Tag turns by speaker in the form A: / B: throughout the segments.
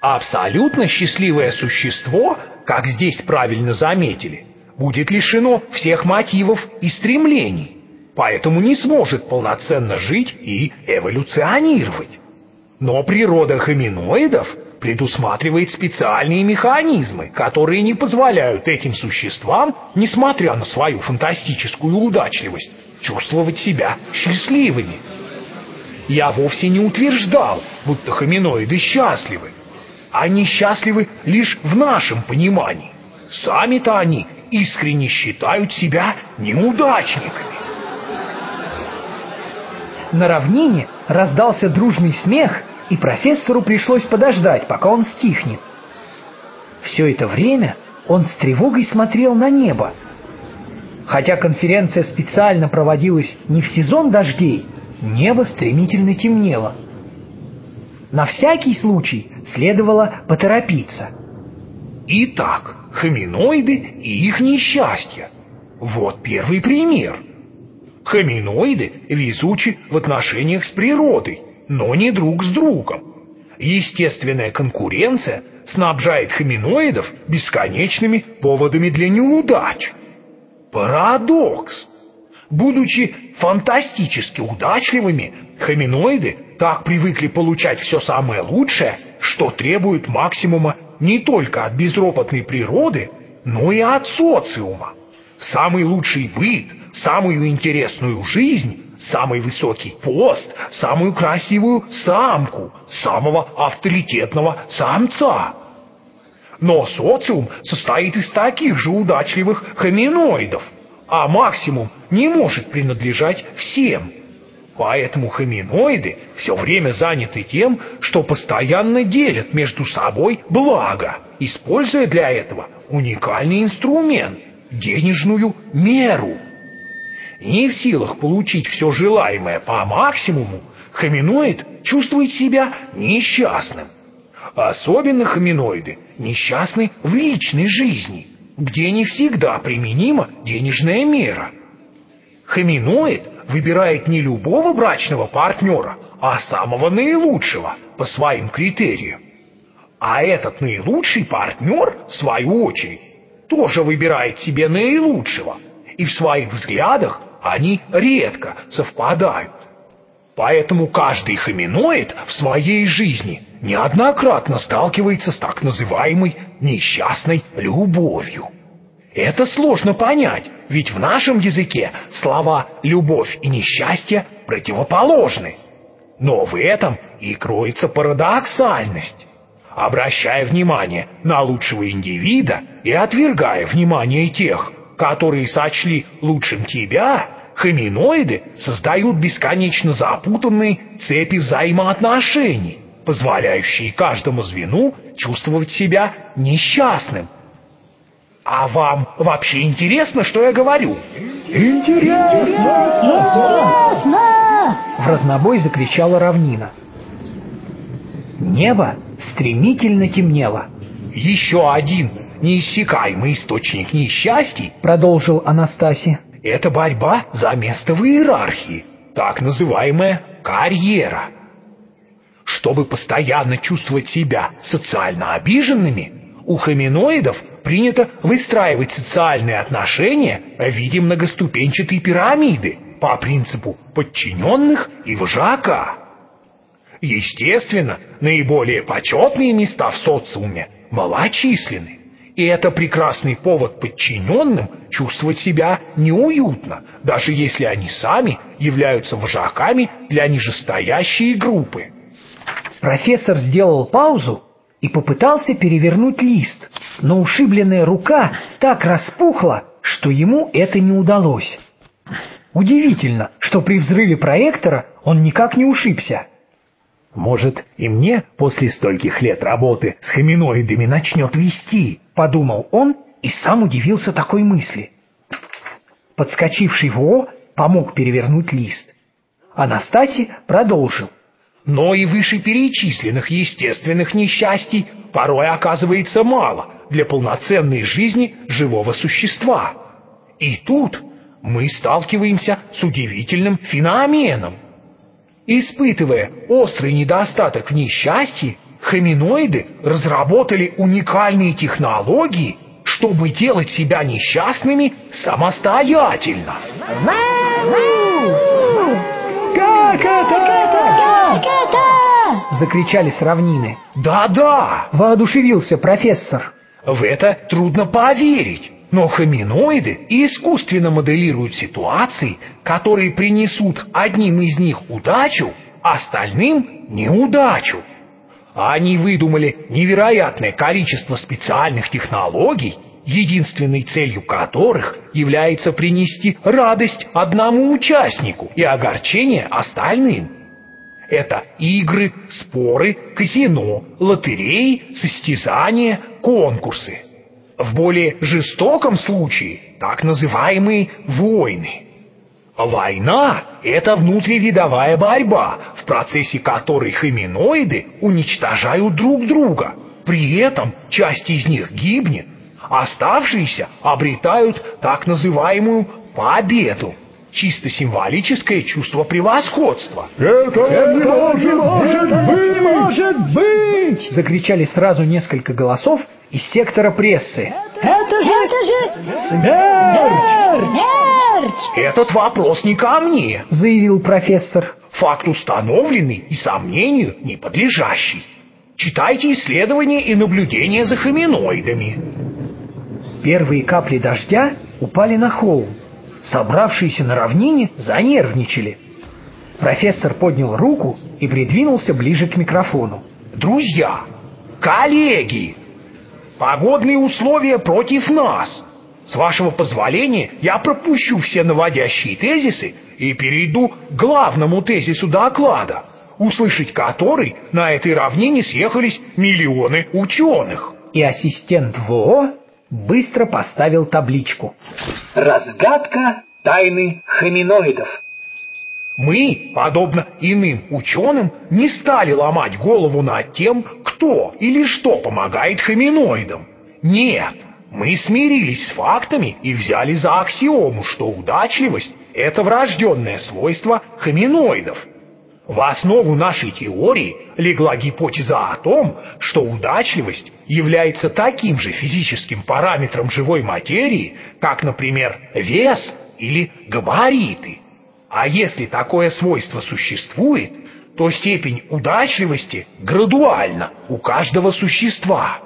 A: Абсолютно счастливое существо, как здесь правильно заметили, будет лишено всех мотивов и стремлений, поэтому не сможет полноценно жить и эволюционировать. Но природа хоминоидов предусматривает специальные механизмы, которые не позволяют этим существам, несмотря на свою фантастическую удачливость, чувствовать себя счастливыми. Я вовсе не утверждал, будто хоминоиды счастливы. Они счастливы лишь в нашем понимании. Сами-то они искренне считают себя неудачниками.
B: На равнине раздался дружный смех, и профессору пришлось подождать, пока он стихнет. Все это время он с тревогой смотрел на небо. Хотя конференция специально проводилась не в сезон дождей, небо стремительно темнело. На всякий случай следовало поторопиться.
A: Итак, хоминоиды и их несчастье. Вот первый пример. Хоминоиды везучи в отношениях с природой, но не друг с другом. Естественная конкуренция снабжает хоминоидов бесконечными поводами для неудач. Парадокс. Будучи фантастически удачливыми, хоминоиды так привыкли получать все самое лучшее, что требуют максимума не только от безропотной природы, но и от социума. Самый лучший быт, самую интересную жизнь самый высокий пост, самую красивую самку, самого авторитетного самца. Но социум состоит из таких же удачливых хоминоидов, а максимум не может принадлежать всем. Поэтому хоминоиды все время заняты тем, что постоянно делят между собой благо, используя для этого уникальный инструмент – денежную меру – не в силах получить все желаемое по максимуму, хоминоид чувствует себя несчастным. Особенно хоминоиды несчастны в личной жизни, где не всегда применима денежная мера. Хоминоид выбирает не любого брачного партнера, а самого наилучшего по своим критериям. А этот наилучший партнер, в свою очередь, тоже выбирает себе наилучшего, и в своих взглядах они редко совпадают. Поэтому каждый хоминоид в своей жизни неоднократно сталкивается с так называемой несчастной любовью. Это сложно понять, ведь в нашем языке слова «любовь» и «несчастье» противоположны. Но в этом и кроется парадоксальность. Обращая внимание на лучшего индивида и отвергая внимание тех, которые сочли лучшим тебя, хоминоиды создают бесконечно запутанные цепи взаимоотношений, позволяющие каждому звену чувствовать себя несчастным. А вам вообще интересно, что я говорю?
B: Интересно! Интересно! В разнобой закричала равнина. Небо стремительно темнело.
A: Еще один неиссякаемый источник несчастий,
B: продолжил Анастасий,
A: это борьба за место в иерархии, так называемая карьера. Чтобы постоянно чувствовать себя социально обиженными, у хоминоидов принято выстраивать социальные отношения в виде многоступенчатой пирамиды по принципу подчиненных и вожака. Естественно, наиболее почетные места в социуме малочисленны. И это прекрасный повод подчиненным чувствовать себя неуютно, даже если они сами являются вожаками для нижестоящей группы.
B: Профессор сделал паузу и попытался перевернуть лист, но ушибленная рука так распухла, что ему это не удалось. Удивительно, что при взрыве проектора он никак не ушибся.
A: Может, и мне после стольких лет работы с хоминоидами начнет вести,
B: подумал он и сам удивился такой мысли. Подскочивший Во помог перевернуть лист. Анастасий продолжил.
A: Но и вышеперечисленных естественных несчастий порой оказывается мало для полноценной жизни живого существа. И тут мы сталкиваемся с удивительным феноменом – Испытывая острый недостаток в несчастье, хоминоиды разработали уникальные технологии, чтобы делать себя несчастными самостоятельно.
B: «Как это? Закричали с равнины.
A: Да-да,
B: Воодушевился профессор.
A: в это трудно поверить. Но хоминоиды искусственно моделируют ситуации, которые принесут одним из них удачу, остальным неудачу. Они выдумали невероятное количество специальных технологий, единственной целью которых является принести радость одному участнику и огорчение остальным. Это игры, споры, казино, лотереи, состязания, конкурсы. В более жестоком случае так называемые войны. Война – это внутривидовая борьба, в процессе которой хоминоиды уничтожают друг друга. При этом часть из них гибнет, оставшиеся обретают так называемую победу. Чисто символическое чувство превосходства.
B: «Это не может быть! Не может быть!» Закричали сразу несколько голосов из сектора прессы.
C: Это же... Это же...
B: «Смерть!»
C: Смерть!
A: Этот вопрос не ко мне.
B: Заявил профессор.
A: Факт установленный и сомнению не подлежащий. Читайте исследования и наблюдения за хоминоидами.
B: Первые капли дождя упали на холм. Собравшиеся на равнине занервничали. Профессор поднял руку и придвинулся ближе к микрофону.
A: Друзья, коллеги, погодные условия против нас. С вашего позволения я пропущу все наводящие тезисы и перейду к главному тезису доклада, услышать который на этой равнине съехались миллионы ученых.
B: И ассистент ВО быстро поставил табличку.
D: Разгадка тайны хоминоидов.
A: Мы, подобно иным ученым, не стали ломать голову над тем, кто или что помогает хоминоидам. Нет, мы смирились с фактами и взяли за аксиому, что удачливость – это врожденное свойство хоминоидов. В основу нашей теории легла гипотеза о том, что удачливость является таким же физическим параметром живой материи, как, например, вес или габариты. А если такое свойство существует, то степень удачливости градуальна у каждого существа.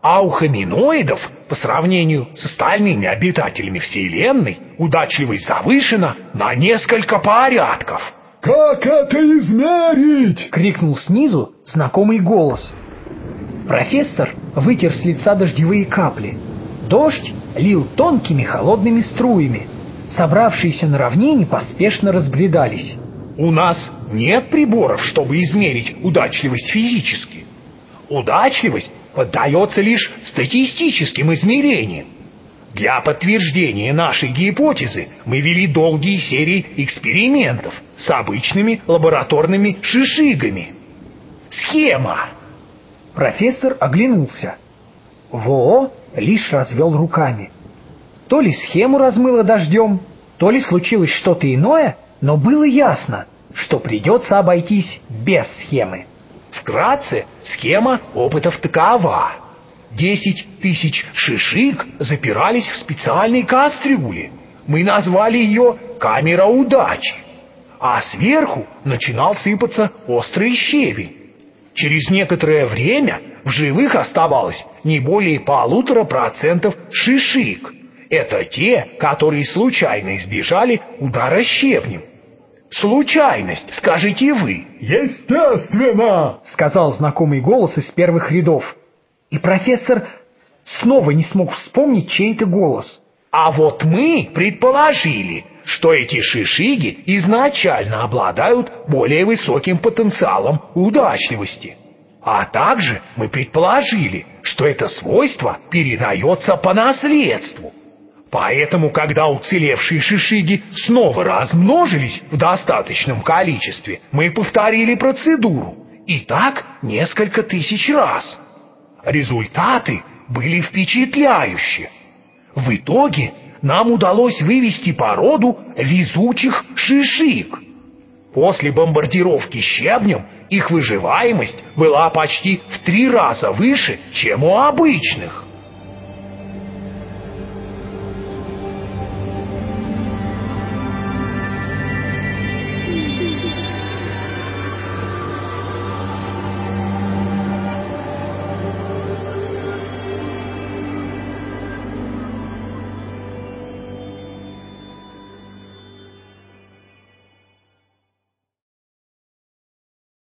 A: А у хоминоидов, по сравнению с остальными обитателями Вселенной, удачливость завышена на несколько порядков.
E: Как это измерить?
B: Крикнул снизу знакомый голос. Профессор вытер с лица дождевые капли. Дождь лил тонкими холодными струями. Собравшиеся на равнине поспешно разбредались.
A: У нас нет приборов, чтобы измерить удачливость физически. Удачливость поддается лишь статистическим измерениям. Для подтверждения нашей гипотезы мы вели долгие серии экспериментов с обычными лабораторными шишигами. Схема.
B: Профессор оглянулся. ВО лишь развел руками. То ли схему размыло дождем, то ли случилось что-то иное, но было ясно, что придется обойтись без схемы.
A: Вкратце, схема опытов такова. Десять тысяч шишик запирались в специальной кастрюле. Мы назвали ее «камера удачи». А сверху начинал сыпаться острый щебень. Через некоторое время в живых оставалось не более полутора процентов шишик. Это те, которые случайно избежали удара щебнем. Случайность, скажите вы.
E: Естественно!
B: Сказал знакомый голос из первых рядов. И профессор снова не смог вспомнить чей-то голос.
A: А вот мы предположили, что эти шишиги изначально обладают более высоким потенциалом удачливости. А также мы предположили, что это свойство передается по наследству. Поэтому, когда уцелевшие шишиги снова размножились в достаточном количестве, мы повторили процедуру. И так несколько тысяч раз. Результаты были впечатляющие. В итоге нам удалось вывести породу везучих шишик.
B: После бомбардировки щебнем их выживаемость была почти в три раза выше, чем у обычных.